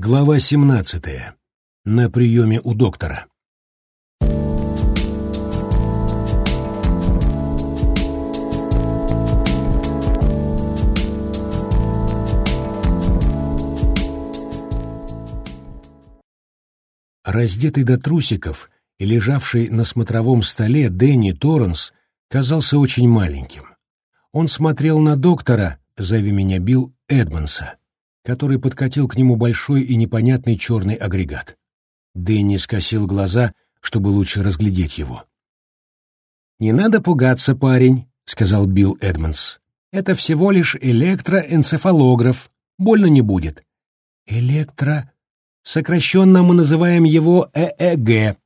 Глава 17. На приеме у доктора. Раздетый до трусиков и лежавший на смотровом столе Дэнни Торренс казался очень маленьким. Он смотрел на доктора, зови меня Билл Эдмонса, который подкатил к нему большой и непонятный черный агрегат. Дэнни скосил глаза, чтобы лучше разглядеть его. «Не надо пугаться, парень», — сказал Билл Эдмонс. «Это всего лишь электроэнцефалограф. Больно не будет». «Электро...» Сокращенно мы называем его ЭЭГ.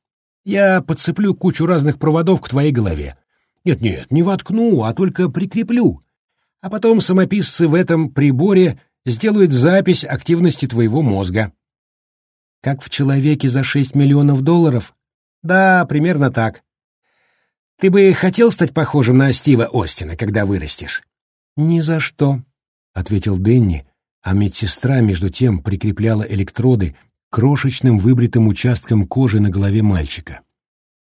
Я подцеплю кучу разных проводов к твоей голове. Нет-нет, не воткну, а только прикреплю. А потом самописцы в этом приборе сделают запись активности твоего мозга. Как в человеке за 6 миллионов долларов? Да, примерно так. Ты бы хотел стать похожим на Стива Остина, когда вырастешь? Ни за что, — ответил Дэнни, а медсестра между тем прикрепляла электроды к крошечным выбритым участкам кожи на голове мальчика.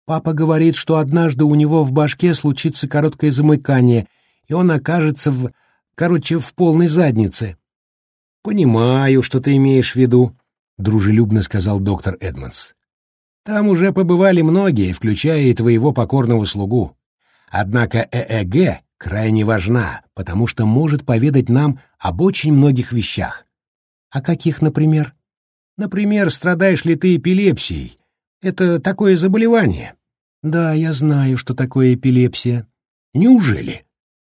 Папа говорит, что однажды у него в башке случится короткое замыкание, и он окажется в... короче, в полной заднице. «Понимаю, что ты имеешь в виду», — дружелюбно сказал доктор Эдмонс. «Там уже побывали многие, включая и твоего покорного слугу. Однако ЭЭГ крайне важна, потому что может поведать нам об очень многих вещах. О каких, например? Например, страдаешь ли ты эпилепсией? Это такое заболевание. Да, я знаю, что такое эпилепсия. Неужели?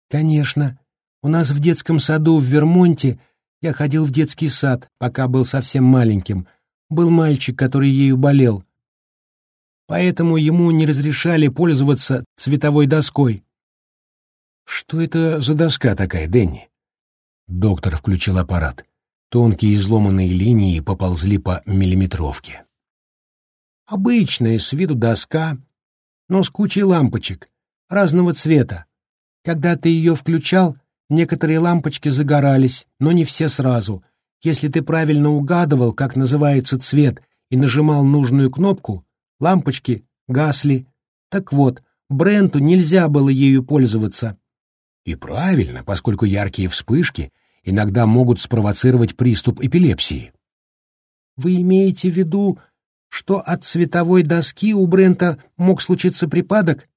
Конечно. У нас в детском саду в Вермонте я ходил в детский сад, пока был совсем маленьким. Был мальчик, который ею болел. Поэтому ему не разрешали пользоваться цветовой доской. Что это за доска такая, Дэнни? Доктор включил аппарат. Тонкие изломанные линии поползли по миллиметровке. Обычная с виду доска, но с кучей лампочек, разного цвета. Когда ты ее включал, Некоторые лампочки загорались, но не все сразу. Если ты правильно угадывал, как называется цвет, и нажимал нужную кнопку, лампочки гасли. Так вот, Бренту нельзя было ею пользоваться. И правильно, поскольку яркие вспышки иногда могут спровоцировать приступ эпилепсии. Вы имеете в виду, что от цветовой доски у Брента мог случиться припадок?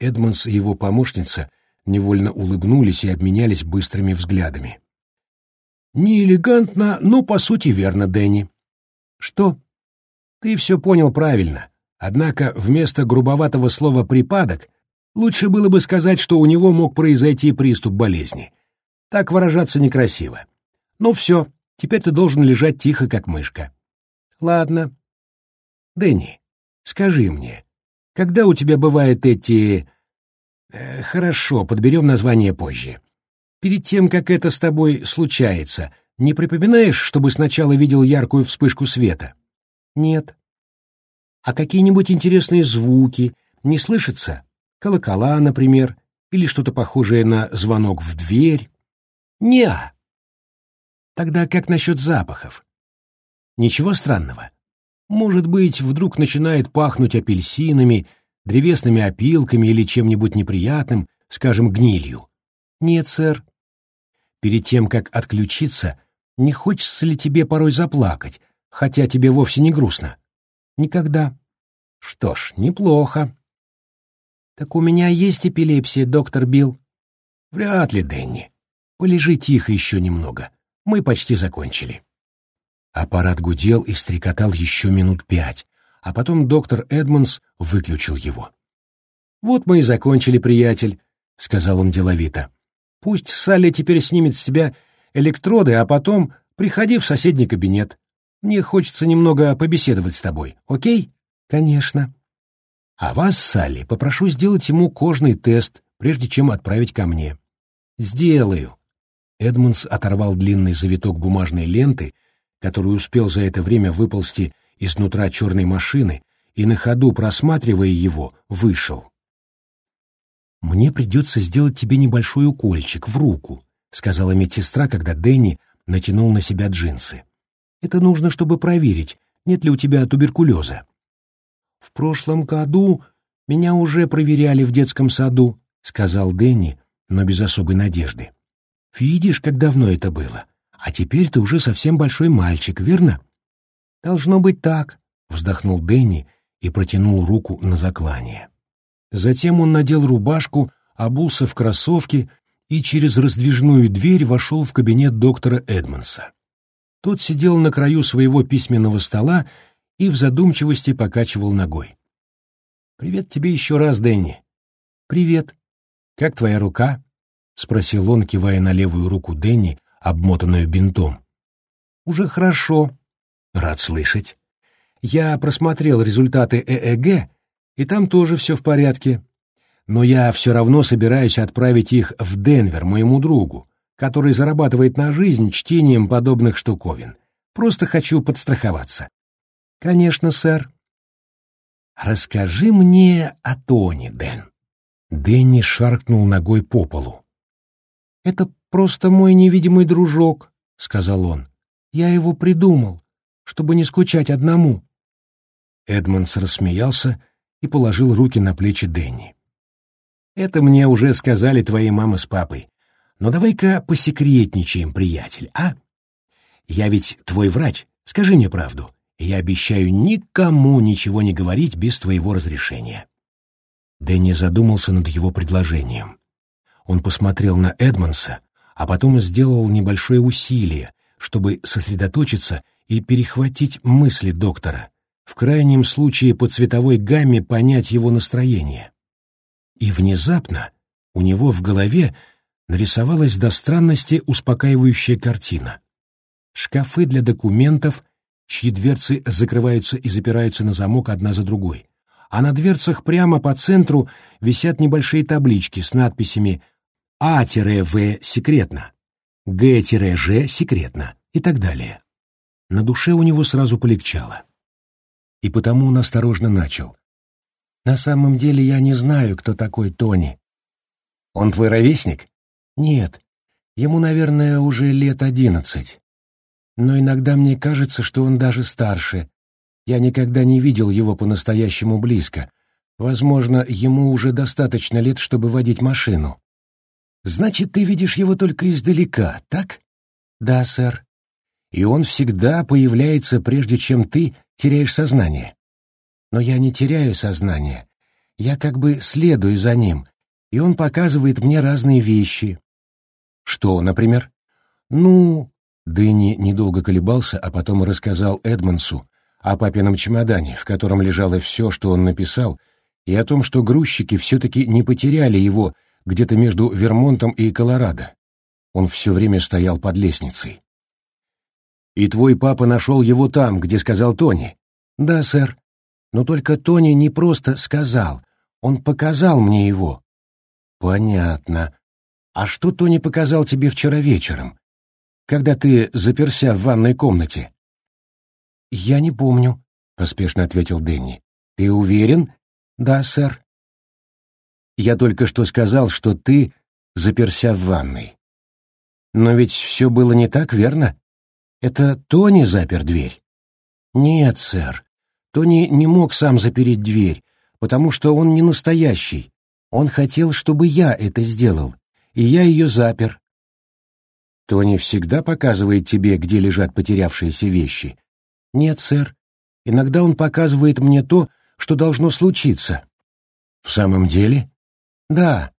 Эдмонс и его помощница — невольно улыбнулись и обменялись быстрыми взглядами. «Не элегантно, но по сути верно, Дэнни». «Что?» «Ты все понял правильно. Однако вместо грубоватого слова «припадок» лучше было бы сказать, что у него мог произойти приступ болезни. Так выражаться некрасиво. Ну все, теперь ты должен лежать тихо, как мышка». «Ладно». «Дэнни, скажи мне, когда у тебя бывают эти Э, хорошо, подберем название позже. Перед тем, как это с тобой случается, не припоминаешь, чтобы сначала видел яркую вспышку света? Нет. А какие-нибудь интересные звуки не слышатся? Колокола, например, или что-то похожее на звонок в дверь? Не. Тогда как насчет запахов? Ничего странного. Может быть, вдруг начинает пахнуть апельсинами, древесными опилками или чем-нибудь неприятным, скажем, гнилью. Нет, сэр. Перед тем, как отключиться, не хочется ли тебе порой заплакать, хотя тебе вовсе не грустно? Никогда. Что ж, неплохо. Так у меня есть эпилепсия, доктор Билл. Вряд ли, Дэнни. Полежи тихо еще немного. Мы почти закончили. Аппарат гудел и стрекотал еще минут пять, а потом доктор Эдмонс выключил его. «Вот мы и закончили, приятель», — сказал он деловито. «Пусть Салли теперь снимет с тебя электроды, а потом приходи в соседний кабинет. Мне хочется немного побеседовать с тобой, окей?» «Конечно». «А вас, Салли, попрошу сделать ему кожный тест, прежде чем отправить ко мне». «Сделаю». Эдмонс оторвал длинный завиток бумажной ленты, который успел за это время выползти изнутра черной машины и на ходу, просматривая его, вышел. «Мне придется сделать тебе небольшой укольчик в руку», — сказала медсестра, когда Дэнни натянул на себя джинсы. Это нужно, чтобы проверить, нет ли у тебя туберкулеза. В прошлом году меня уже проверяли в детском саду, сказал Дэнни, но без особой надежды. Видишь, как давно это было. А теперь ты уже совсем большой мальчик, верно? Должно быть так, вздохнул Дэнни и протянул руку на заклание. Затем он надел рубашку, обулся в кроссовки и через раздвижную дверь вошел в кабинет доктора Эдмонса. Тот сидел на краю своего письменного стола и в задумчивости покачивал ногой. «Привет тебе еще раз, Дэнни». «Привет. Как твоя рука?» — спросил он, кивая на левую руку Дэнни, обмотанную бинтом. «Уже хорошо. Рад слышать. Я просмотрел результаты ЭЭГ, и там тоже все в порядке. Но я все равно собираюсь отправить их в Денвер моему другу, который зарабатывает на жизнь чтением подобных штуковин. Просто хочу подстраховаться. Конечно, сэр. Расскажи мне о Тони, Дэн. Дэнни шаркнул ногой по полу. Это просто мой невидимый дружок, сказал он. Я его придумал, чтобы не скучать одному. Эдмонс рассмеялся и положил руки на плечи Дэнни. «Это мне уже сказали твои мама с папой. Но давай-ка посекретничаем, приятель, а? Я ведь твой врач, скажи мне правду. Я обещаю никому ничего не говорить без твоего разрешения». Дэнни задумался над его предложением. Он посмотрел на Эдмонса, а потом сделал небольшое усилие, чтобы сосредоточиться и перехватить мысли доктора, в крайнем случае по цветовой гамме понять его настроение. И внезапно у него в голове нарисовалась до странности успокаивающая картина. Шкафы для документов, чьи дверцы закрываются и запираются на замок одна за другой, а на дверцах прямо по центру висят небольшие таблички с надписями «А-В секретно», «Г-Ж секретно» и так далее. На душе у него сразу полегчало. И потому он осторожно начал. «На самом деле я не знаю, кто такой Тони». «Он твой ровесник?» Нет, ему, наверное, уже лет одиннадцать. Но иногда мне кажется, что он даже старше. Я никогда не видел его по-настоящему близко. Возможно, ему уже достаточно лет, чтобы водить машину. Значит, ты видишь его только издалека, так? Да, сэр. И он всегда появляется, прежде чем ты теряешь сознание. Но я не теряю сознание. Я как бы следую за ним, и он показывает мне разные вещи, что, например? Ну, Дэнни недолго колебался, а потом рассказал Эдмонсу о папином чемодане, в котором лежало все, что он написал, и о том, что грузчики все-таки не потеряли его где-то между Вермонтом и Колорадо. Он все время стоял под лестницей. «И твой папа нашел его там, где сказал Тони?» «Да, сэр. Но только Тони не просто сказал, он показал мне его». «Понятно. «А что Тони показал тебе вчера вечером, когда ты заперся в ванной комнате?» «Я не помню», — поспешно ответил Дэнни. «Ты уверен?» «Да, сэр». «Я только что сказал, что ты заперся в ванной». «Но ведь все было не так, верно? Это Тони запер дверь?» «Нет, сэр. Тони не мог сам запереть дверь, потому что он не настоящий. Он хотел, чтобы я это сделал, и я ее запер. Тони всегда показывает тебе, где лежат потерявшиеся вещи? Нет, сэр. Иногда он показывает мне то, что должно случиться. В самом деле? Да.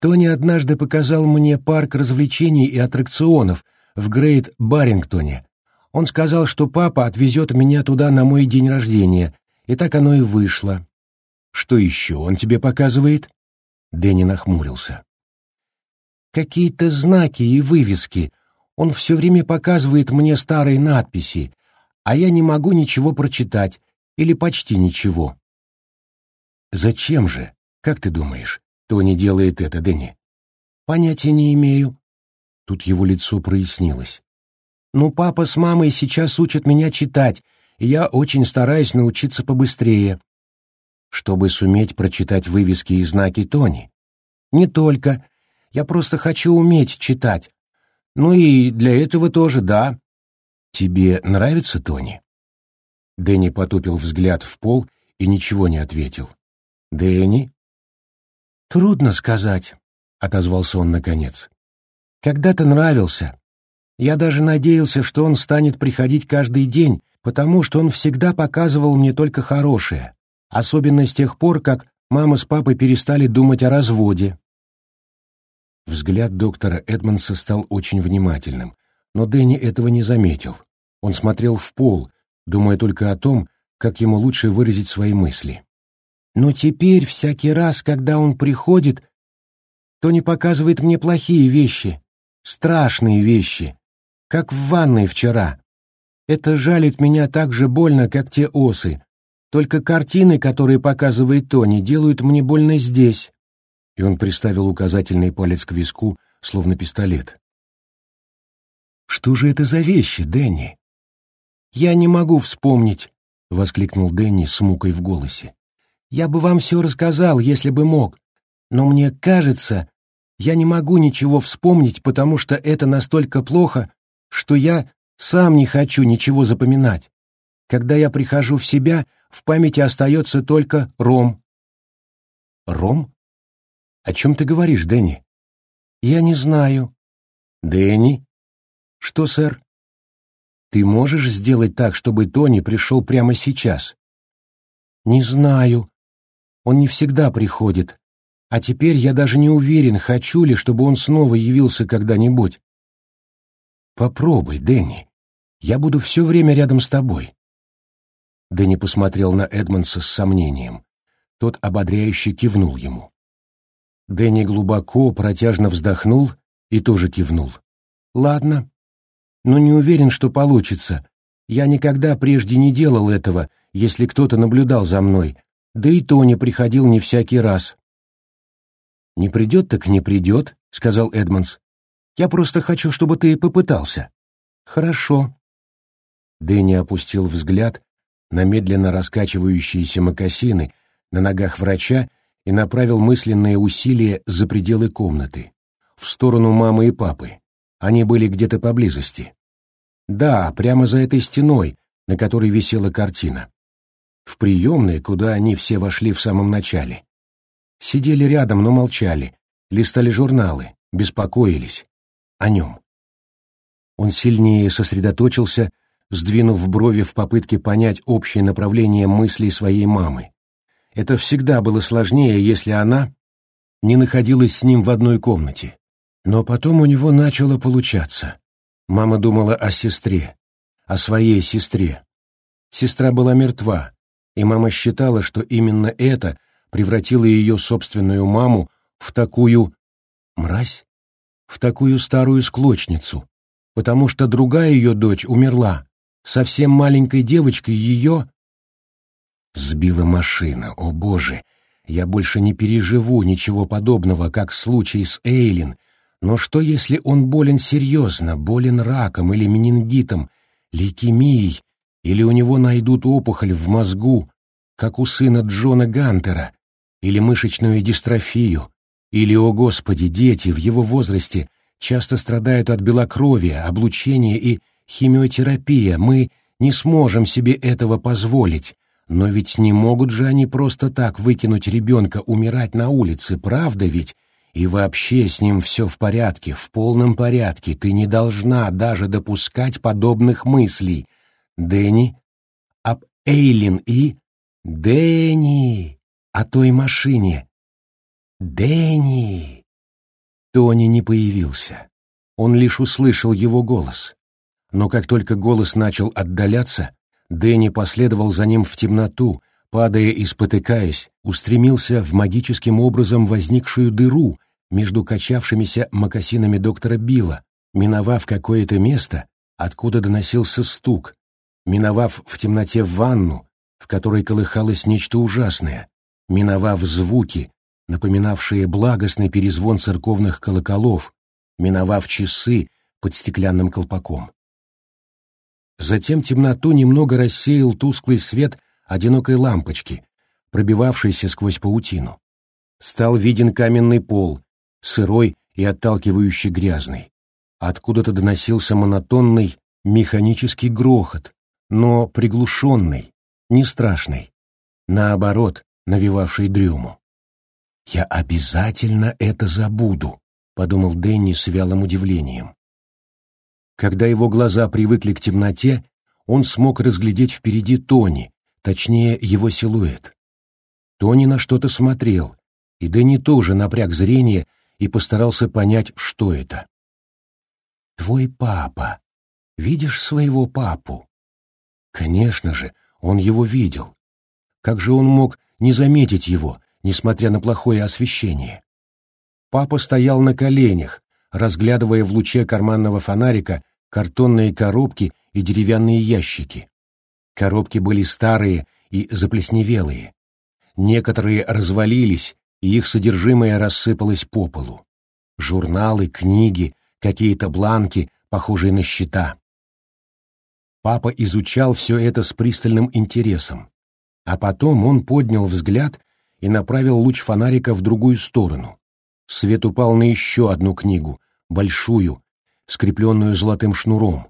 Тони однажды показал мне парк развлечений и аттракционов в Грейт Барингтоне. Он сказал, что папа отвезет меня туда на мой день рождения, и так оно и вышло. Что еще он тебе показывает? Дэнни нахмурился какие-то знаки и вывески. Он все время показывает мне старые надписи, а я не могу ничего прочитать, или почти ничего. Зачем же, как ты думаешь, Тони делает это, Дэнни? Понятия не имею. Тут его лицо прояснилось. Ну, папа с мамой сейчас учат меня читать, и я очень стараюсь научиться побыстрее. Чтобы суметь прочитать вывески и знаки Тони. Не только. Я просто хочу уметь читать. Ну и для этого тоже, да. «Тебе нравится Тони?» Дэнни потупил взгляд в пол и ничего не ответил. «Дэнни?» «Трудно сказать», — отозвался он наконец. «Когда-то нравился. Я даже надеялся, что он станет приходить каждый день, потому что он всегда показывал мне только хорошее, особенно с тех пор, как мама с папой перестали думать о разводе». Взгляд доктора Эдмонса стал очень внимательным, но Дэнни этого не заметил. Он смотрел в пол, думая только о том, как ему лучше выразить свои мысли. Но теперь, всякий раз, когда он приходит, то не показывает мне плохие вещи, страшные вещи, как в ванной вчера. Это жалит меня так же больно, как те осы. Только картины, которые показывает Тони, делают мне больно здесь. И он приставил указательный палец к виску, словно пистолет. Что же это за вещи, Дэнни? Я не могу вспомнить, воскликнул Дэнни с мукой в голосе. Я бы вам все рассказал, если бы мог, но мне кажется, я не могу ничего вспомнить, потому что это настолько плохо, что я сам не хочу ничего запоминать. Когда я прихожу в себя, в памяти остается только ром. Ром? О чем ты говоришь, Дэнни? Я не знаю. Дэнни? Что, сэр? Ты можешь сделать так, чтобы Тони пришел прямо сейчас? Не знаю. Он не всегда приходит. А теперь я даже не уверен, хочу ли, чтобы он снова явился когда-нибудь. Попробуй, Дэнни. Я буду все время рядом с тобой. Дэнни посмотрел на Эдмонса с сомнением. Тот ободряюще кивнул ему. Дэнни глубоко, протяжно вздохнул и тоже кивнул. «Ладно, но не уверен, что получится. Я никогда прежде не делал этого, если кто-то наблюдал за мной, да и то не приходил не всякий раз». «Не придет, так не придет», — сказал Эдмонс. «Я просто хочу, чтобы ты попытался». «Хорошо». Дэнни опустил взгляд на медленно раскачивающиеся мокасины на ногах врача и направил мысленные усилия за пределы комнаты, в сторону мамы и папы. Они были где-то поблизости. Да, прямо за этой стеной, на которой висела картина. В приемной, куда они все вошли в самом начале. Сидели рядом, но молчали, листали журналы, беспокоились. О нем. Он сильнее сосредоточился, сдвинув брови в попытке понять общее направление мыслей своей мамы. Это всегда было сложнее, если она не находилась с ним в одной комнате. Но потом у него начало получаться. Мама думала о сестре, о своей сестре. Сестра была мертва, и мама считала, что именно это превратило ее собственную маму в такую... мразь? В такую старую склочницу, потому что другая ее дочь умерла, совсем маленькой девочкой ее... Сбила машина, о боже! Я больше не переживу ничего подобного, как случай с Эйлин, но что, если он болен серьезно, болен раком или менингитом, лейкемией, или у него найдут опухоль в мозгу, как у сына Джона Гантера, или мышечную дистрофию, или, о господи, дети в его возрасте часто страдают от белокровия, облучения и химиотерапии. Мы не сможем себе этого позволить. Но ведь не могут же они просто так выкинуть ребенка умирать на улице, правда ведь? И вообще с ним все в порядке, в полном порядке. Ты не должна даже допускать подобных мыслей. Дэнни? Об Эйлин и... Дэнни! О той машине. Дэнни! Тони не появился. Он лишь услышал его голос. Но как только голос начал отдаляться, Дэнни последовал за ним в темноту, падая и спотыкаясь, устремился в магическим образом возникшую дыру, между качавшимися мокасинами доктора Билла, миновав какое-то место, откуда доносился стук, миновав в темноте ванну, в которой колыхалось нечто ужасное, миновав звуки, напоминавшие благостный перезвон церковных колоколов, миновав часы под стеклянным колпаком. Затем темноту немного рассеял тусклый свет одинокой лампочки, пробивавшейся сквозь паутину. Стал виден каменный пол, сырой и отталкивающе грязный. Откуда-то доносился монотонный, Механический грохот, но приглушенный, не страшный. Наоборот, навевавший дрему. «Я обязательно это забуду», — подумал Дэнни с вялым удивлением. Когда его глаза привыкли к темноте, он смог разглядеть впереди Тони, точнее его силуэт. Тони на что-то смотрел, и Дэнни тоже напряг зрение и постарался понять, что это. «Твой папа. Видишь своего папу?» Конечно же, он его видел. Как же он мог не заметить его, несмотря на плохое освещение? Папа стоял на коленях, разглядывая в луче карманного фонарика картонные коробки и деревянные ящики. Коробки были старые и заплесневелые. Некоторые развалились, и их содержимое рассыпалось по полу. Журналы, книги, какие-то бланки, похожие на счета. Папа изучал все это с пристальным интересом. А потом он поднял взгляд и направил луч фонарика в другую сторону. Свет упал на еще одну книгу, большую, скрепленную золотым шнуром.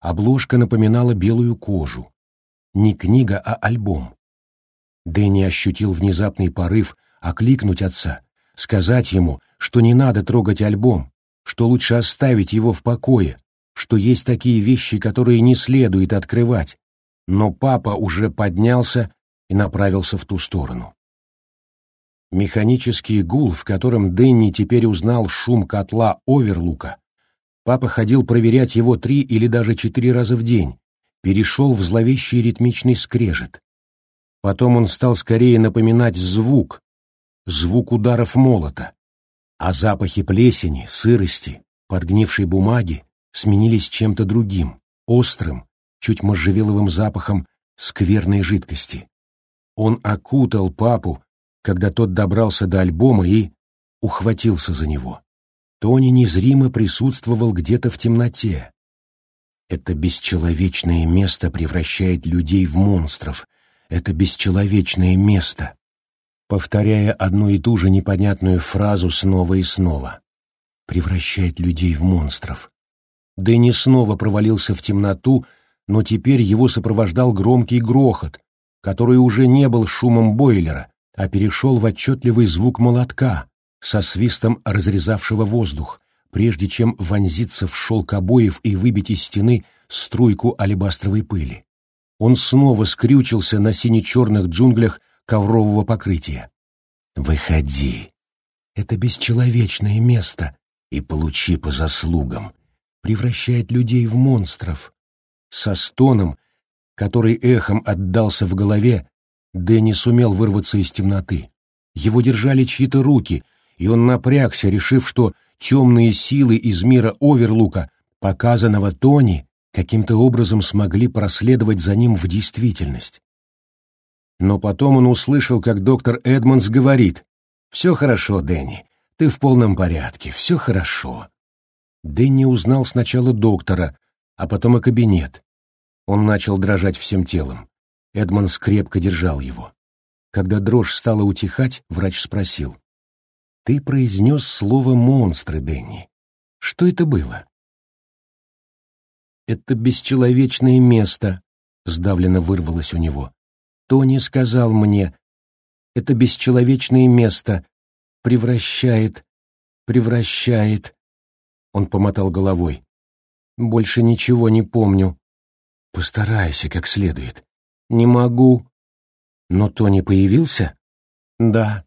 Обложка напоминала белую кожу. Не книга, а альбом. Дэнни ощутил внезапный порыв окликнуть отца, сказать ему, что не надо трогать альбом, что лучше оставить его в покое, что есть такие вещи, которые не следует открывать, но папа уже поднялся и направился в ту сторону. Механический гул, в котором Дэнни теперь узнал шум котла Оверлука, папа ходил проверять его три или даже четыре раза в день, перешел в зловещий ритмичный скрежет. Потом он стал скорее напоминать звук, звук ударов молота, а запахи плесени, сырости, подгнившей бумаги сменились чем-то другим, острым, чуть можжевеловым запахом скверной жидкости. Он окутал папу, когда тот добрался до альбома и ухватился за него. Тони незримо присутствовал где-то в темноте. Это бесчеловечное место превращает людей в монстров. Это бесчеловечное место. Повторяя одну и ту же непонятную фразу снова и снова. Превращает людей в монстров. Дэнни снова провалился в темноту, но теперь его сопровождал громкий грохот, который уже не был шумом бойлера, а перешел в отчетливый звук молотка, со свистом разрезавшего воздух, прежде чем вонзиться в шелк обоев и выбить из стены струйку алебастровой пыли. Он снова скрючился на сине-черных джунглях коврового покрытия. «Выходи! Это бесчеловечное место, и получи по заслугам!» превращает людей в монстров. Со стоном, который эхом отдался в голове, Дэнни сумел вырваться из темноты. Его держали чьи-то руки, и он напрягся, решив, что темные силы из мира Оверлука, показанного Тони, каким-то образом смогли проследовать за ним в действительность. Но потом он услышал, как доктор Эдмонс говорит, «Все хорошо, Дэнни, ты в полном порядке, все хорошо». Дэнни узнал сначала доктора, а потом и кабинет. Он начал дрожать всем телом. Эдмонс крепко держал его. Когда дрожь стала утихать, врач спросил. «Ты произнес слово «монстры», Дэнни. Что это было?» «Это бесчеловечное место», — сдавленно вырвалось у него. «Тони сказал мне, это бесчеловечное место превращает, превращает...» Он помотал головой. «Больше ничего не помню». «Постарайся как следует». «Не могу». «Но Тони появился?» «Да».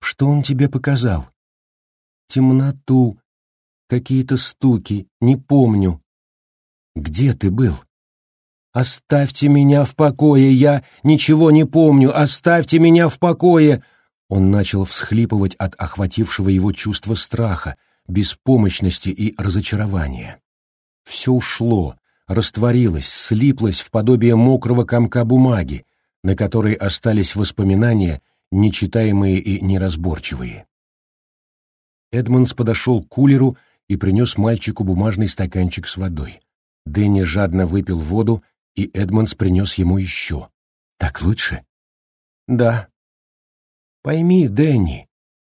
«Что он тебе показал?» «Темноту, какие-то стуки, не помню». «Где ты был?» «Оставьте меня в покое, я ничего не помню, оставьте меня в покое!» Он начал всхлипывать от охватившего его чувства страха, беспомощности и разочарования. Все ушло, растворилось, слиплось в подобие мокрого комка бумаги, на которой остались воспоминания, нечитаемые и неразборчивые. Эдмонс подошел к кулеру и принес мальчику бумажный стаканчик с водой. Дэнни жадно выпил воду, и Эдмонс принес ему еще. «Так лучше?» «Да». «Пойми, Дэнни,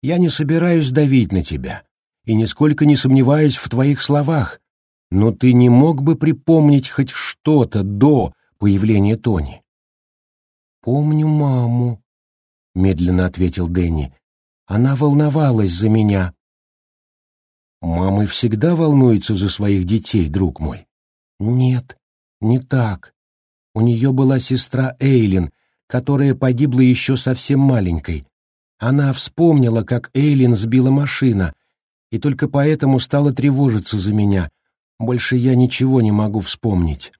я не собираюсь давить на тебя и нисколько не сомневаюсь в твоих словах, но ты не мог бы припомнить хоть что-то до появления Тони? «Помню маму», — медленно ответил Дэнни. «Она волновалась за меня». «Мамы всегда волнуются за своих детей, друг мой». «Нет, не так. У нее была сестра Эйлин, которая погибла еще совсем маленькой. Она вспомнила, как Эйлин сбила машина, и только поэтому стала тревожиться за меня. Больше я ничего не могу вспомнить».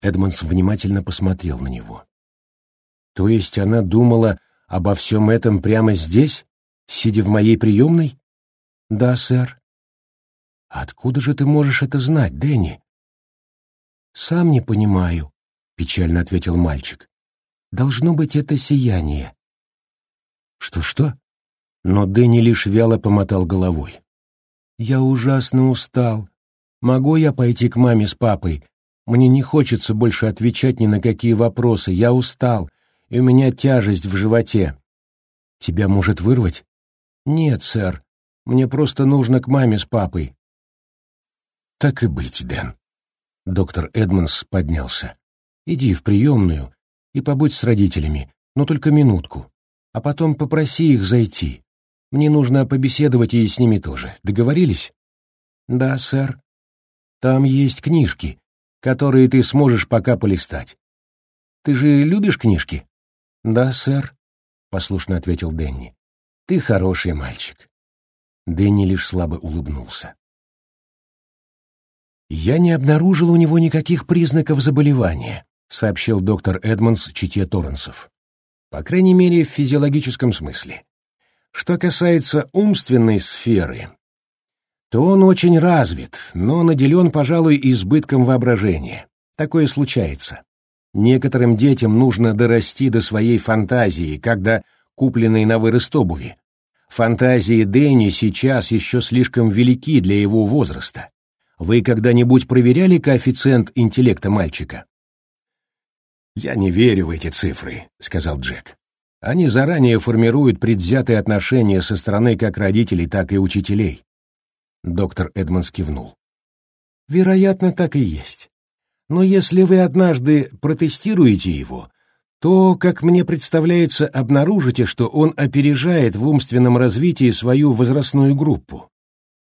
Эдмонс внимательно посмотрел на него. То есть она думала обо всем этом прямо здесь, сидя в моей приемной? Да, сэр. Откуда же ты можешь это знать, Дэнни? Сам не понимаю, печально ответил мальчик. Должно быть это сияние. Что-что? Но Дэнни лишь вяло помотал головой. Я ужасно устал. Могу я пойти к маме с папой? Мне не хочется больше отвечать ни на какие вопросы. Я устал и у меня тяжесть в животе. Тебя может вырвать? Нет, сэр. Мне просто нужно к маме с папой. Так и быть, Дэн. Доктор Эдмонс поднялся. Иди в приемную и побудь с родителями, но только минутку. А потом попроси их зайти. Мне нужно побеседовать и с ними тоже. Договорились? Да, сэр. Там есть книжки, которые ты сможешь пока полистать. Ты же любишь книжки? «Да, сэр», — послушно ответил Дэнни. «Ты хороший мальчик». Дэнни лишь слабо улыбнулся. «Я не обнаружил у него никаких признаков заболевания», — сообщил доктор Эдмонс чите Торренсов. «По крайней мере, в физиологическом смысле. Что касается умственной сферы, то он очень развит, но наделен, пожалуй, избытком воображения. Такое случается. Некоторым детям нужно дорасти до своей фантазии, когда купленной на вырост обуви. Фантазии Дэнни сейчас еще слишком велики для его возраста. Вы когда-нибудь проверяли коэффициент интеллекта мальчика? «Я не верю в эти цифры», — сказал Джек. «Они заранее формируют предвзятые отношения со стороны как родителей, так и учителей». Доктор Эдмонс кивнул. «Вероятно, так и есть. Но если вы однажды протестируете его, то, как мне представляется, обнаружите, что он опережает в умственном развитии свою возрастную группу.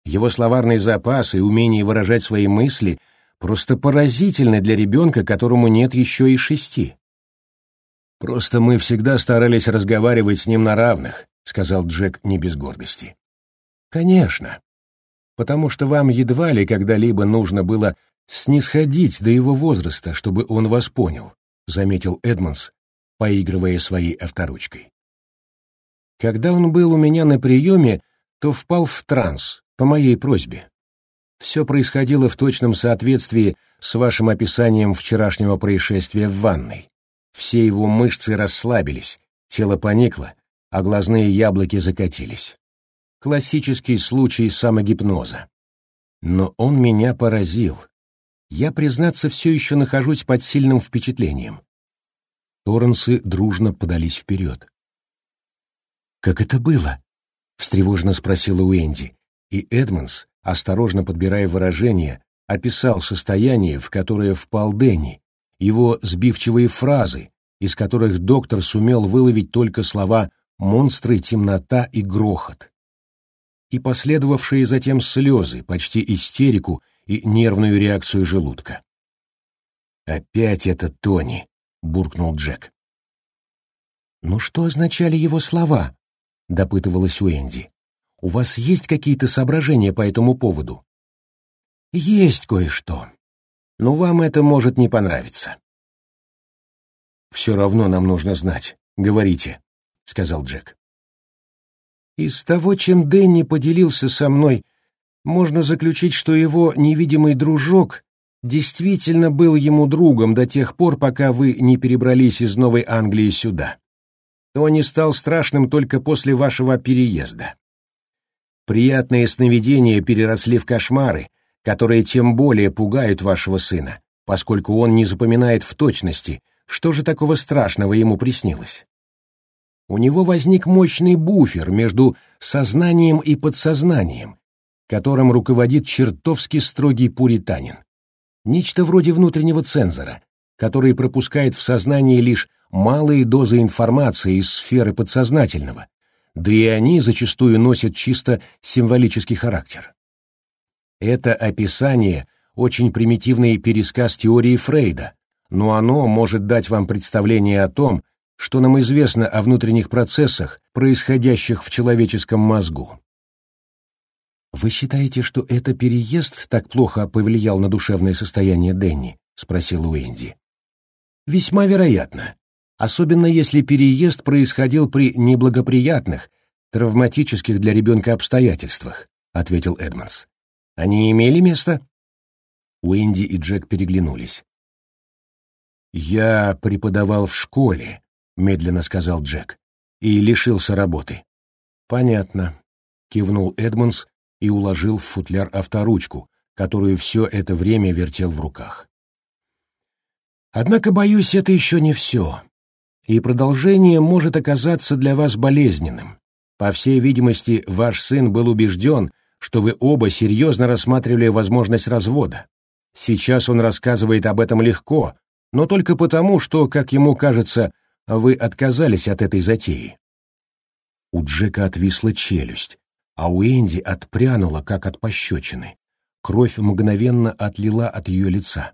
Его словарный запас и умение выражать свои мысли просто поразительны для ребенка, которому нет еще и шести. «Просто мы всегда старались разговаривать с ним на равных», — сказал Джек не без гордости. «Конечно, потому что вам едва ли когда-либо нужно было снисходить до его возраста, чтобы он вас понял», — заметил Эдмонс, поигрывая своей авторучкой. «Когда он был у меня на приеме, то впал в транс, по моей просьбе. Все происходило в точном соответствии с вашим описанием вчерашнего происшествия в ванной. Все его мышцы расслабились, тело поникло, а глазные яблоки закатились. Классический случай самогипноза. Но он меня поразил, я, признаться, все еще нахожусь под сильным впечатлением. Торренсы дружно подались вперед. «Как это было?» — встревожно спросила Уэнди, и Эдмонс, осторожно подбирая выражения, описал состояние, в которое впал Дэнни, его сбивчивые фразы, из которых доктор сумел выловить только слова «монстры», «темнота» и «грохот». И последовавшие затем слезы, почти истерику и нервную реакцию желудка. «Опять это Тони!» — буркнул Джек. «Ну что означали его слова?» — допытывалась Уэнди. «У вас есть какие-то соображения по этому поводу?» «Есть кое-что. Но вам это может не понравиться». «Все равно нам нужно знать. Говорите», — сказал Джек. «Из того, чем Дэнни поделился со мной, — можно заключить, что его невидимый дружок действительно был ему другом до тех пор, пока вы не перебрались из Новой Англии сюда. То не стал страшным только после вашего переезда. Приятные сновидения переросли в кошмары, которые тем более пугают вашего сына, поскольку он не запоминает в точности, что же такого страшного ему приснилось. У него возник мощный буфер между сознанием и подсознанием, которым руководит чертовски строгий пуританин. Нечто вроде внутреннего цензора, который пропускает в сознание лишь малые дозы информации из сферы подсознательного, да и они зачастую носят чисто символический характер. Это описание — очень примитивный пересказ теории Фрейда, но оно может дать вам представление о том, что нам известно о внутренних процессах, происходящих в человеческом мозгу. «Вы считаете, что это переезд так плохо повлиял на душевное состояние Дэнни?» — спросил Уэнди. «Весьма вероятно, особенно если переезд происходил при неблагоприятных, травматических для ребенка обстоятельствах», — ответил Эдмонс. «Они имели место?» Уэнди и Джек переглянулись. «Я преподавал в школе», — медленно сказал Джек, — «и лишился работы». «Понятно», — кивнул Эдмонс и уложил в футляр авторучку, которую все это время вертел в руках. «Однако, боюсь, это еще не все, и продолжение может оказаться для вас болезненным. По всей видимости, ваш сын был убежден, что вы оба серьезно рассматривали возможность развода. Сейчас он рассказывает об этом легко, но только потому, что, как ему кажется, вы отказались от этой затеи. У Джека отвисла челюсть, а у Энди отпрянула, как от пощечины. Кровь мгновенно отлила от ее лица.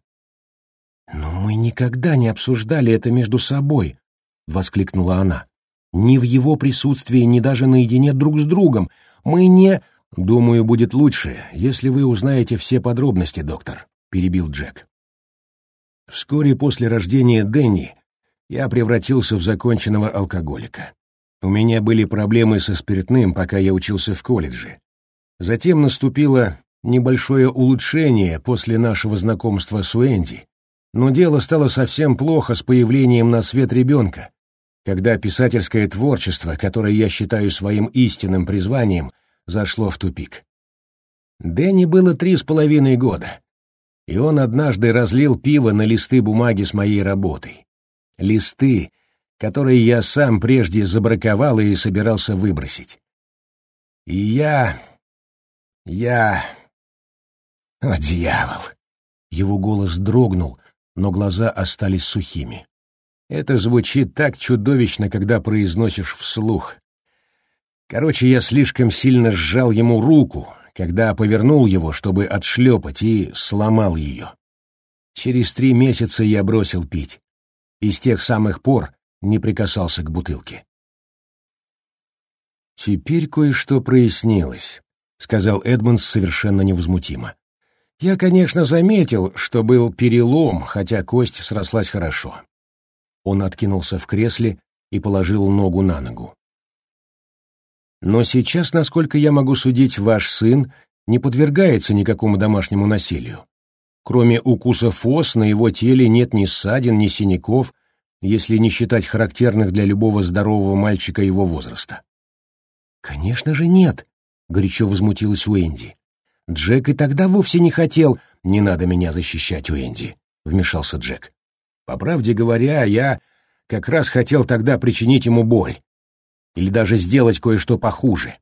«Но мы никогда не обсуждали это между собой», — воскликнула она. «Ни в его присутствии, ни даже наедине друг с другом. Мы не...» «Думаю, будет лучше, если вы узнаете все подробности, доктор», — перебил Джек. Вскоре после рождения Дэнни я превратился в законченного алкоголика. У меня были проблемы со спиртным, пока я учился в колледже. Затем наступило небольшое улучшение после нашего знакомства с Уэнди, но дело стало совсем плохо с появлением на свет ребенка, когда писательское творчество, которое я считаю своим истинным призванием, зашло в тупик. Дэнни было три с половиной года, и он однажды разлил пиво на листы бумаги с моей работой. Листы, которые я сам прежде забраковал и собирался выбросить. И я... я... О, дьявол! Его голос дрогнул, но глаза остались сухими. Это звучит так чудовищно, когда произносишь вслух. Короче, я слишком сильно сжал ему руку, когда повернул его, чтобы отшлепать, и сломал ее. Через три месяца я бросил пить. И с тех самых пор не прикасался к бутылке. «Теперь кое-что прояснилось», — сказал Эдмондс совершенно невозмутимо. «Я, конечно, заметил, что был перелом, хотя кость срослась хорошо». Он откинулся в кресле и положил ногу на ногу. Но сейчас, насколько я могу судить, ваш сын не подвергается никакому домашнему насилию. Кроме укусов ос на его теле нет ни ссадин, ни синяков, если не считать характерных для любого здорового мальчика его возраста. «Конечно же нет», — горячо возмутилась Уэнди. «Джек и тогда вовсе не хотел...» «Не надо меня защищать, Уэнди», — вмешался Джек. «По правде говоря, я как раз хотел тогда причинить ему боль. Или даже сделать кое-что похуже.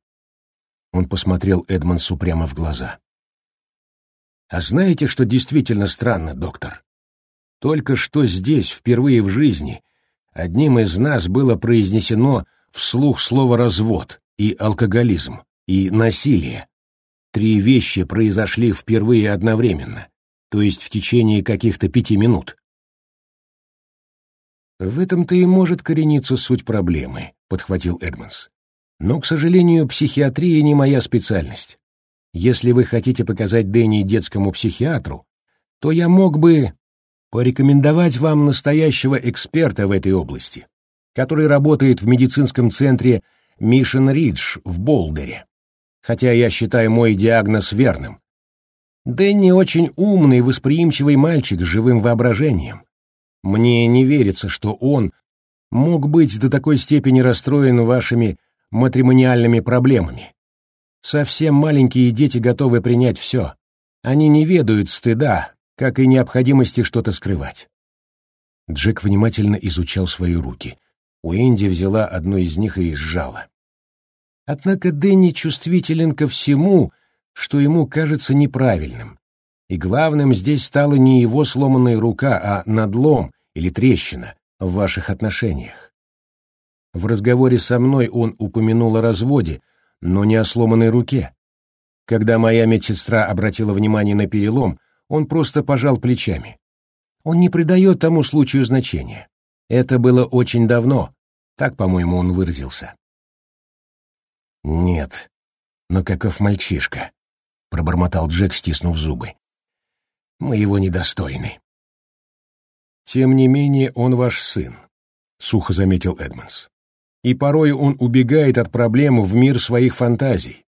Он посмотрел Эдмонсу прямо в глаза. «А знаете, что действительно странно, доктор? Только что здесь, впервые в жизни, одним из нас было произнесено вслух слово «развод» и «алкоголизм» и «насилие». Три вещи произошли впервые одновременно, то есть в течение каких-то пяти минут. В этом-то и может корениться суть проблемы, подхватил Эдмонс. Но, к сожалению, психиатрия не моя специальность. Если вы хотите показать Дэнни детскому психиатру, то я мог бы порекомендовать вам настоящего эксперта в этой области, который работает в медицинском центре Мишен Ридж в Болдере. Хотя я считаю мой диагноз верным. Дэнни очень умный, восприимчивый мальчик с живым воображением. Мне не верится, что он мог быть до такой степени расстроен вашими матримониальными проблемами. Совсем маленькие дети готовы принять все. Они не ведают стыда, как и необходимости что-то скрывать. Джек внимательно изучал свои руки. Уэнди взяла одну из них и сжала. Однако Дэнни чувствителен ко всему, что ему кажется неправильным. И главным здесь стала не его сломанная рука, а надлом или трещина в ваших отношениях. В разговоре со мной он упомянул о разводе, но не о сломанной руке. Когда моя медсестра обратила внимание на перелом, он просто пожал плечами. Он не придает тому случаю значения. Это было очень давно, так, по-моему, он выразился. «Нет, но каков мальчишка», — пробормотал Джек, стиснув зубы. «Мы его недостойны». «Тем не менее, он ваш сын», — сухо заметил Эдмонс. «И порой он убегает от проблем в мир своих фантазий.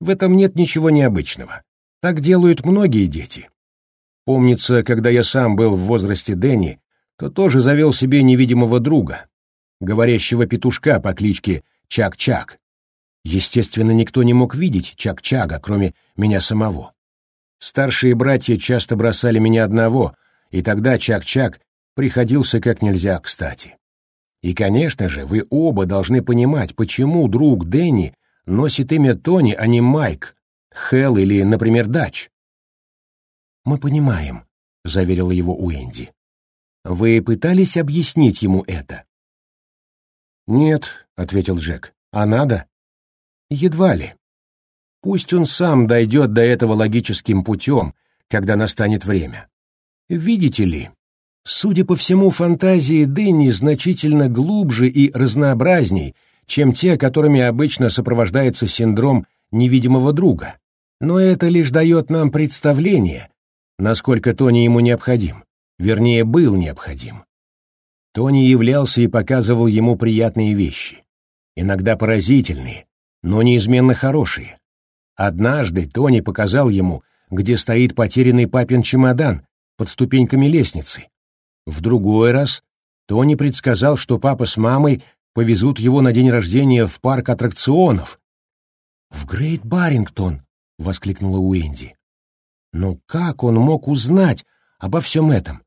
В этом нет ничего необычного. Так делают многие дети. Помнится, когда я сам был в возрасте Дэнни, то тоже завел себе невидимого друга, говорящего петушка по кличке Чак-Чак. Естественно, никто не мог видеть Чак-Чага, кроме меня самого. Старшие братья часто бросали меня одного, и тогда Чак-Чак приходился как нельзя кстати. И, конечно же, вы оба должны понимать, почему друг Дэнни носит имя Тони, а не Майк, Хелл или, например, Дач. «Мы понимаем», — заверила его Уэнди. «Вы пытались объяснить ему это?» «Нет», — ответил Джек. «А надо?» «Едва ли. Пусть он сам дойдет до этого логическим путем, когда настанет время. Видите ли, судя по всему, фантазии Дэнни значительно глубже и разнообразней, чем те, которыми обычно сопровождается синдром невидимого друга. Но это лишь дает нам представление, насколько Тони ему необходим, вернее, был необходим. Тони являлся и показывал ему приятные вещи, иногда поразительные, но неизменно хорошие. Однажды Тони показал ему, где стоит потерянный папин чемодан под ступеньками лестницы. В другой раз Тони предсказал, что папа с мамой повезут его на день рождения в парк аттракционов. «В Грейт Барингтон!» — воскликнула Уэнди. Но как он мог узнать обо всем этом?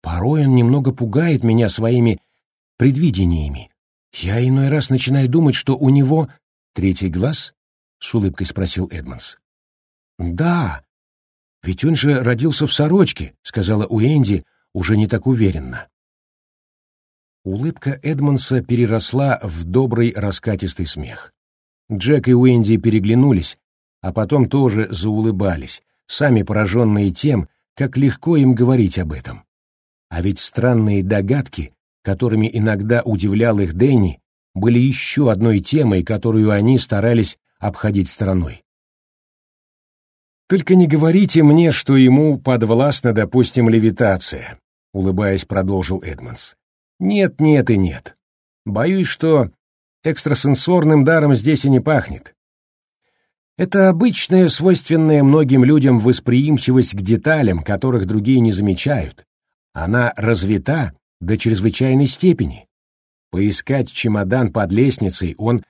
Порой он немного пугает меня своими предвидениями. Я иной раз начинаю думать, что у него третий глаз? — с улыбкой спросил Эдмонс. «Да, ведь он же родился в сорочке», — сказала Уэнди уже не так уверенно. Улыбка Эдмонса переросла в добрый раскатистый смех. Джек и Уэнди переглянулись, а потом тоже заулыбались, сами пораженные тем, как легко им говорить об этом. А ведь странные догадки, которыми иногда удивлял их Дэнни, были еще одной темой, которую они старались обходить стороной. «Только не говорите мне, что ему подвластна, допустим, левитация», — улыбаясь, продолжил Эдмонс. Нет, нет и нет. Боюсь, что экстрасенсорным даром здесь и не пахнет. Это обычная, свойственная многим людям восприимчивость к деталям, которых другие не замечают. Она развита до чрезвычайной степени. Поискать чемодан под лестницей он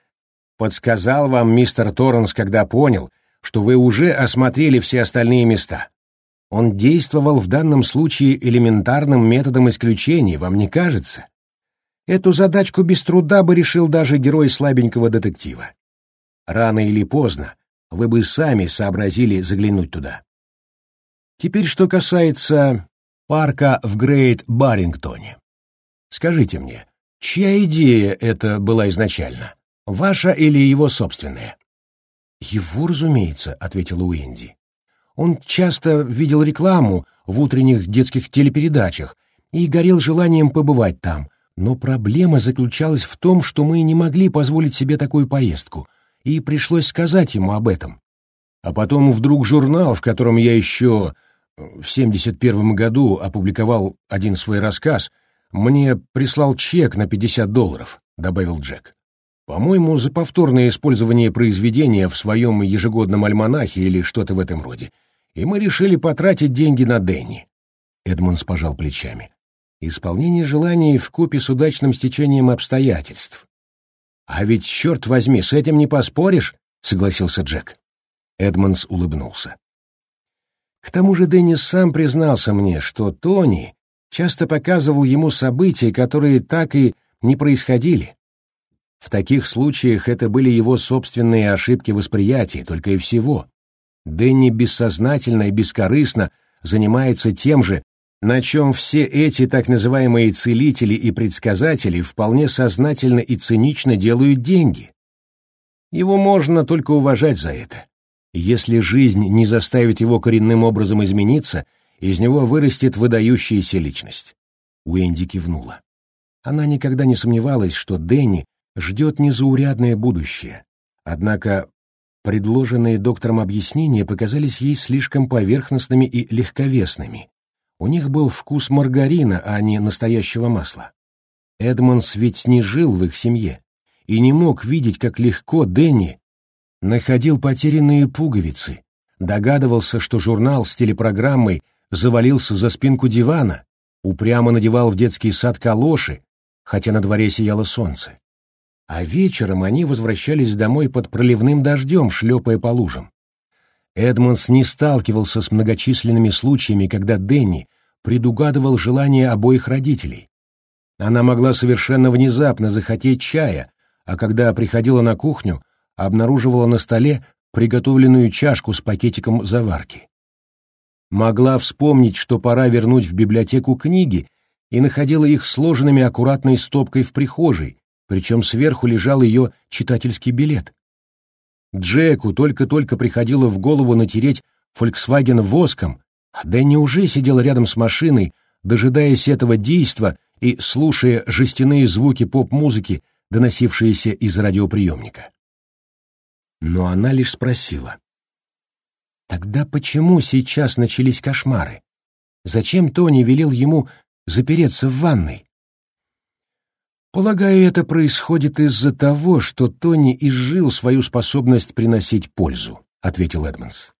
подсказал вам, мистер Торренс, когда понял, что вы уже осмотрели все остальные места. Он действовал в данном случае элементарным методом исключения, вам не кажется? Эту задачку без труда бы решил даже герой слабенького детектива. Рано или поздно вы бы сами сообразили заглянуть туда. Теперь что касается парка в Грейт-Баррингтоне. Скажите мне, чья идея это была изначально? Ваша или его собственная? Его, разумеется, ответила Уэнди. Он часто видел рекламу в утренних детских телепередачах и горел желанием побывать там, но проблема заключалась в том, что мы не могли позволить себе такую поездку, и пришлось сказать ему об этом. А потом вдруг журнал, в котором я еще в 71 году опубликовал один свой рассказ, мне прислал чек на 50 долларов, добавил Джек. По-моему, за повторное использование произведения в своем ежегодном альманахе или что-то в этом роде и мы решили потратить деньги на Дэнни. Эдмонс пожал плечами. Исполнение желаний в купе с удачным стечением обстоятельств. А ведь, черт возьми, с этим не поспоришь, согласился Джек. Эдмонс улыбнулся. К тому же Дэнни сам признался мне, что Тони часто показывал ему события, которые так и не происходили. В таких случаях это были его собственные ошибки восприятия, только и всего. Дэнни бессознательно и бескорыстно занимается тем же, на чем все эти так называемые целители и предсказатели вполне сознательно и цинично делают деньги. Его можно только уважать за это. Если жизнь не заставит его коренным образом измениться, из него вырастет выдающаяся личность. Уэнди кивнула. Она никогда не сомневалась, что Дэнни ждет незаурядное будущее. Однако предложенные доктором объяснения показались ей слишком поверхностными и легковесными, у них был вкус маргарина, а не настоящего масла. Эдмонс ведь не жил в их семье и не мог видеть, как легко Дэнни находил потерянные пуговицы, догадывался, что журнал с телепрограммой завалился за спинку дивана, упрямо надевал в детский сад калоши, хотя на дворе сияло солнце. А вечером они возвращались домой под проливным дождем, шлепая по лужам. Эдмонс не сталкивался с многочисленными случаями, когда Дэнни предугадывал желания обоих родителей. Она могла совершенно внезапно захотеть чая, а когда приходила на кухню, обнаруживала на столе приготовленную чашку с пакетиком заварки. Могла вспомнить, что пора вернуть в библиотеку книги, и находила их сложенными аккуратной стопкой в прихожей, причем сверху лежал ее читательский билет. Джеку только-только приходило в голову натереть «Фольксваген» воском, а Дэнни уже сидел рядом с машиной, дожидаясь этого действа и слушая жестяные звуки поп-музыки, доносившиеся из радиоприемника. Но она лишь спросила. «Тогда почему сейчас начались кошмары? Зачем Тони велел ему запереться в ванной?» Полагаю, это происходит из-за того, что Тони изжил свою способность приносить пользу, ответил Эдмонс.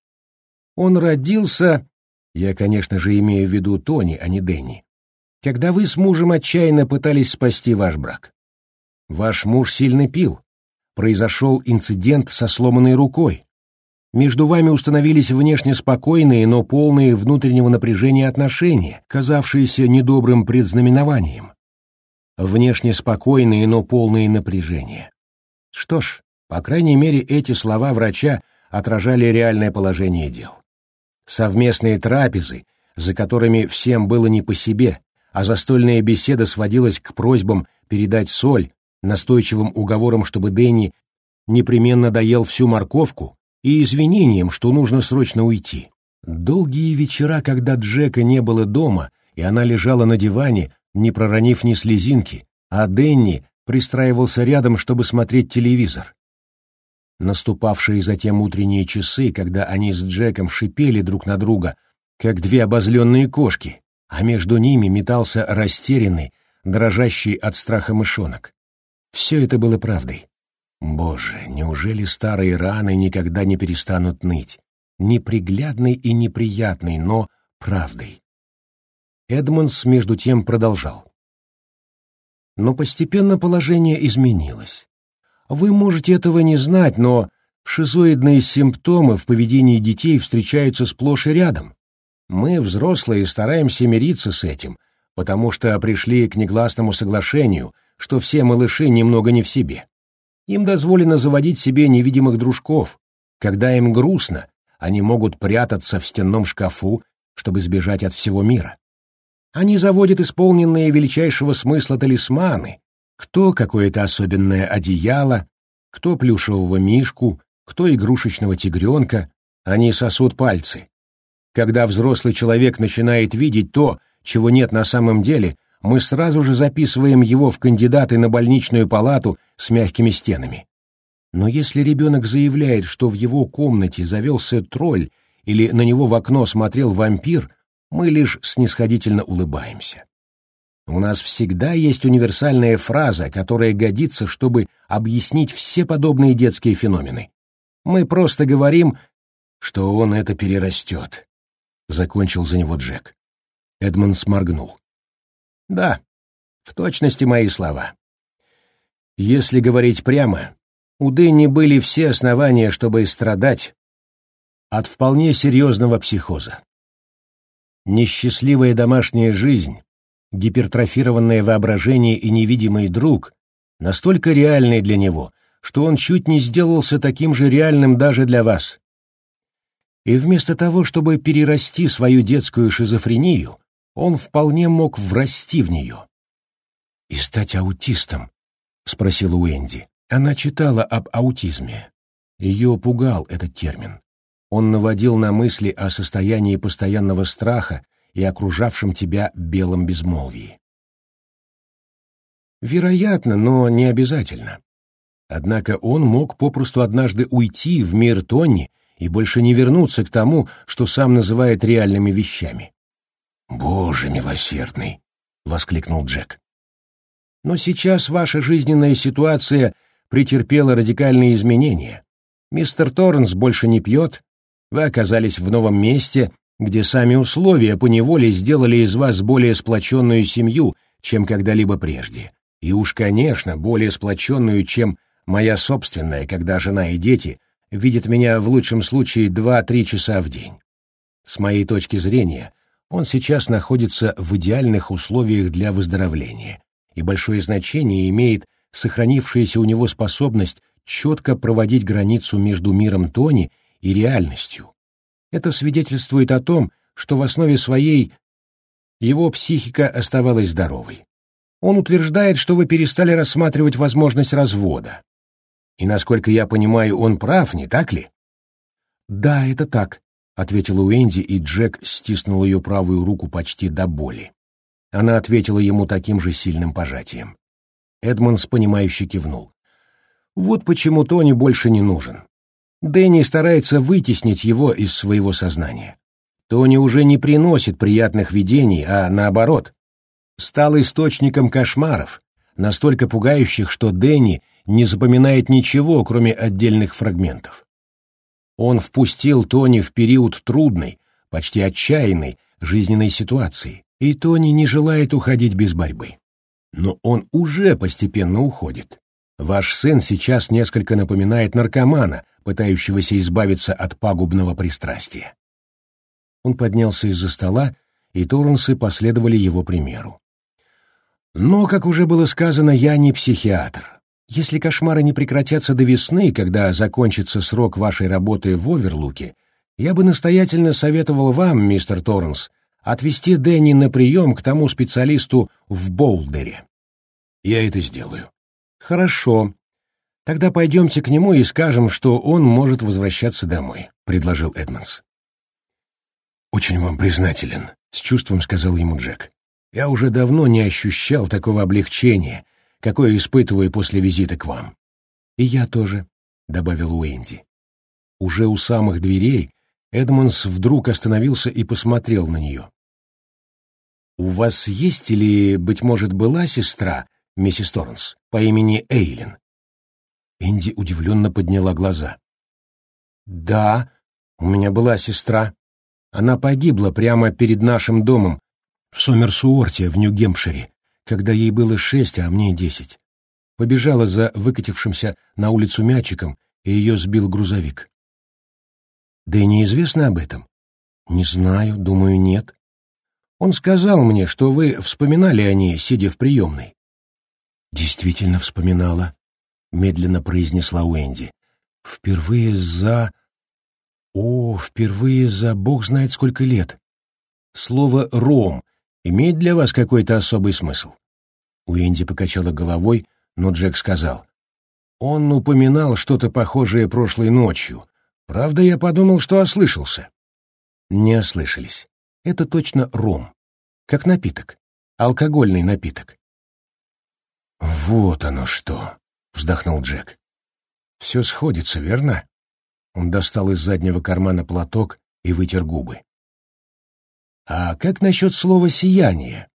Он родился, я, конечно же, имею в виду Тони, а не Дэнни, когда вы с мужем отчаянно пытались спасти ваш брак. Ваш муж сильно пил. Произошел инцидент со сломанной рукой. Между вами установились внешне спокойные, но полные внутреннего напряжения отношения, казавшиеся недобрым предзнаменованием внешне спокойные, но полные напряжения. Что ж, по крайней мере, эти слова врача отражали реальное положение дел. Совместные трапезы, за которыми всем было не по себе, а застольная беседа сводилась к просьбам передать соль, настойчивым уговорам, чтобы Дэнни непременно доел всю морковку, и извинением, что нужно срочно уйти. Долгие вечера, когда Джека не было дома, и она лежала на диване, не проронив ни слезинки, а Денни пристраивался рядом, чтобы смотреть телевизор. Наступавшие затем утренние часы, когда они с Джеком шипели друг на друга, как две обозленные кошки, а между ними метался растерянный, дрожащий от страха мышонок. Все это было правдой. Боже, неужели старые раны никогда не перестанут ныть? Неприглядной и неприятной, но правдой. Эдмонс между тем продолжал. Но постепенно положение изменилось. Вы можете этого не знать, но шизоидные симптомы в поведении детей встречаются сплошь и рядом. Мы, взрослые, стараемся мириться с этим, потому что пришли к негласному соглашению, что все малыши немного не в себе. Им дозволено заводить себе невидимых дружков. Когда им грустно, они могут прятаться в стенном шкафу, чтобы сбежать от всего мира. Они заводят исполненные величайшего смысла талисманы, кто какое-то особенное одеяло, кто плюшевого мишку, кто игрушечного тигренка, они сосут пальцы. Когда взрослый человек начинает видеть то, чего нет на самом деле, мы сразу же записываем его в кандидаты на больничную палату с мягкими стенами. Но если ребенок заявляет, что в его комнате завелся тролль или на него в окно смотрел вампир, мы лишь снисходительно улыбаемся. У нас всегда есть универсальная фраза, которая годится, чтобы объяснить все подобные детские феномены. Мы просто говорим, что он это перерастет. Закончил за него Джек. Эдмонд сморгнул. Да, в точности мои слова. Если говорить прямо, у Дэнни были все основания, чтобы страдать от вполне серьезного психоза. Несчастливая домашняя жизнь, гипертрофированное воображение и невидимый друг настолько реальны для него, что он чуть не сделался таким же реальным даже для вас. И вместо того, чтобы перерасти свою детскую шизофрению, он вполне мог врасти в нее. «И стать аутистом?» — спросила Уэнди. Она читала об аутизме. Ее пугал этот термин. Он наводил на мысли о состоянии постоянного страха и окружавшем тебя белом безмолвии. Вероятно, но не обязательно. Однако он мог попросту однажды уйти в мир Тони и больше не вернуться к тому, что сам называет реальными вещами. «Боже милосердный!» — воскликнул Джек. «Но сейчас ваша жизненная ситуация претерпела радикальные изменения. Мистер Торренс больше не пьет, вы оказались в новом месте, где сами условия поневоле сделали из вас более сплоченную семью, чем когда-либо прежде. И уж, конечно, более сплоченную, чем моя собственная, когда жена и дети видят меня в лучшем случае два-три часа в день. С моей точки зрения, он сейчас находится в идеальных условиях для выздоровления, и большое значение имеет сохранившаяся у него способность четко проводить границу между миром Тони и реальностью. Это свидетельствует о том, что в основе своей его психика оставалась здоровой. Он утверждает, что вы перестали рассматривать возможность развода. И, насколько я понимаю, он прав, не так ли? «Да, это так», — ответила Уэнди, и Джек стиснул ее правую руку почти до боли. Она ответила ему таким же сильным пожатием. Эдмонс, понимающе кивнул. Вот почему Тони больше не нужен. Дэнни старается вытеснить его из своего сознания. Тони уже не приносит приятных видений, а наоборот, стал источником кошмаров, настолько пугающих, что Дэнни не запоминает ничего, кроме отдельных фрагментов. Он впустил Тони в период трудной, почти отчаянной жизненной ситуации, и Тони не желает уходить без борьбы. Но он уже постепенно уходит. Ваш сын сейчас несколько напоминает наркомана, пытающегося избавиться от пагубного пристрастия. Он поднялся из-за стола, и Торренсы последовали его примеру. Но, как уже было сказано, я не психиатр. Если кошмары не прекратятся до весны, когда закончится срок вашей работы в Оверлуке, я бы настоятельно советовал вам, мистер Торренс, отвезти Дэнни на прием к тому специалисту в Болдере. Я это сделаю. Хорошо. Тогда пойдемте к нему и скажем, что он может возвращаться домой, предложил Эдмонс. Очень вам признателен, с чувством сказал ему Джек. Я уже давно не ощущал такого облегчения, какое испытываю после визита к вам. И я тоже, добавил Уэнди. Уже у самых дверей Эдмонс вдруг остановился и посмотрел на нее. «У вас есть или, быть может, была сестра, миссис Торренс, по имени Эйлин?» Энди удивленно подняла глаза. «Да, у меня была сестра. Она погибла прямо перед нашим домом в Сомерсуорте в Нью-Гемпшире, когда ей было шесть, а мне десять. Побежала за выкатившимся на улицу мячиком, и ее сбил грузовик. Да и неизвестно об этом. Не знаю, думаю, нет. Он сказал мне, что вы вспоминали о ней, сидя в приемной. Действительно вспоминала, медленно произнесла Уэнди. Впервые за... О, впервые за бог знает сколько лет. Слово «ром» имеет для вас какой-то особый смысл? Уэнди покачала головой, но Джек сказал. Он упоминал что-то похожее прошлой ночью. Правда, я подумал, что ослышался. Не ослышались. Это точно ром. Как напиток. Алкогольный напиток. «Вот оно что!» — вздохнул Джек. «Все сходится, верно?» Он достал из заднего кармана платок и вытер губы. «А как насчет слова «сияние»?»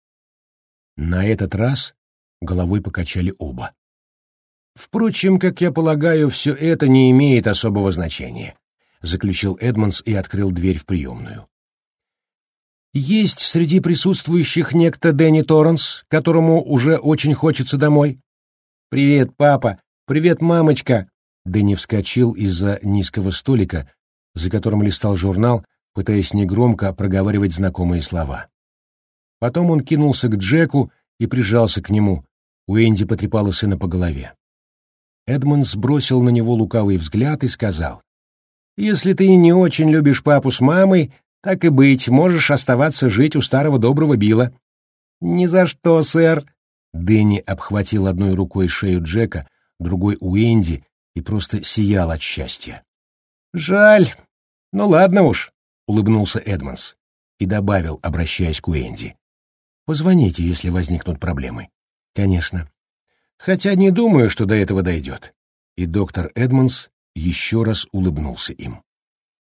На этот раз головой покачали оба. «Впрочем, как я полагаю, все это не имеет особого значения», — заключил Эдмонс и открыл дверь в приемную. Есть среди присутствующих некто Дэнни Торренс, которому уже очень хочется домой. «Привет, папа! Привет, мамочка!» Дэнни вскочил из-за низкого столика, за которым листал журнал, пытаясь негромко проговаривать знакомые слова. Потом он кинулся к Джеку и прижался к нему. Уэнди потрепала сына по голове. Эдмонд сбросил на него лукавый взгляд и сказал, Если ты не очень любишь папу с мамой, так и быть, можешь оставаться жить у старого доброго Билла». «Ни за что, сэр!» Дэнни обхватил одной рукой шею Джека, другой у Энди и просто сиял от счастья. «Жаль. Ну ладно уж», — улыбнулся Эдмонс и добавил, обращаясь к Уэнди. «Позвоните, если возникнут проблемы». «Конечно. Хотя не думаю, что до этого дойдет». И доктор Эдмонс еще раз улыбнулся им.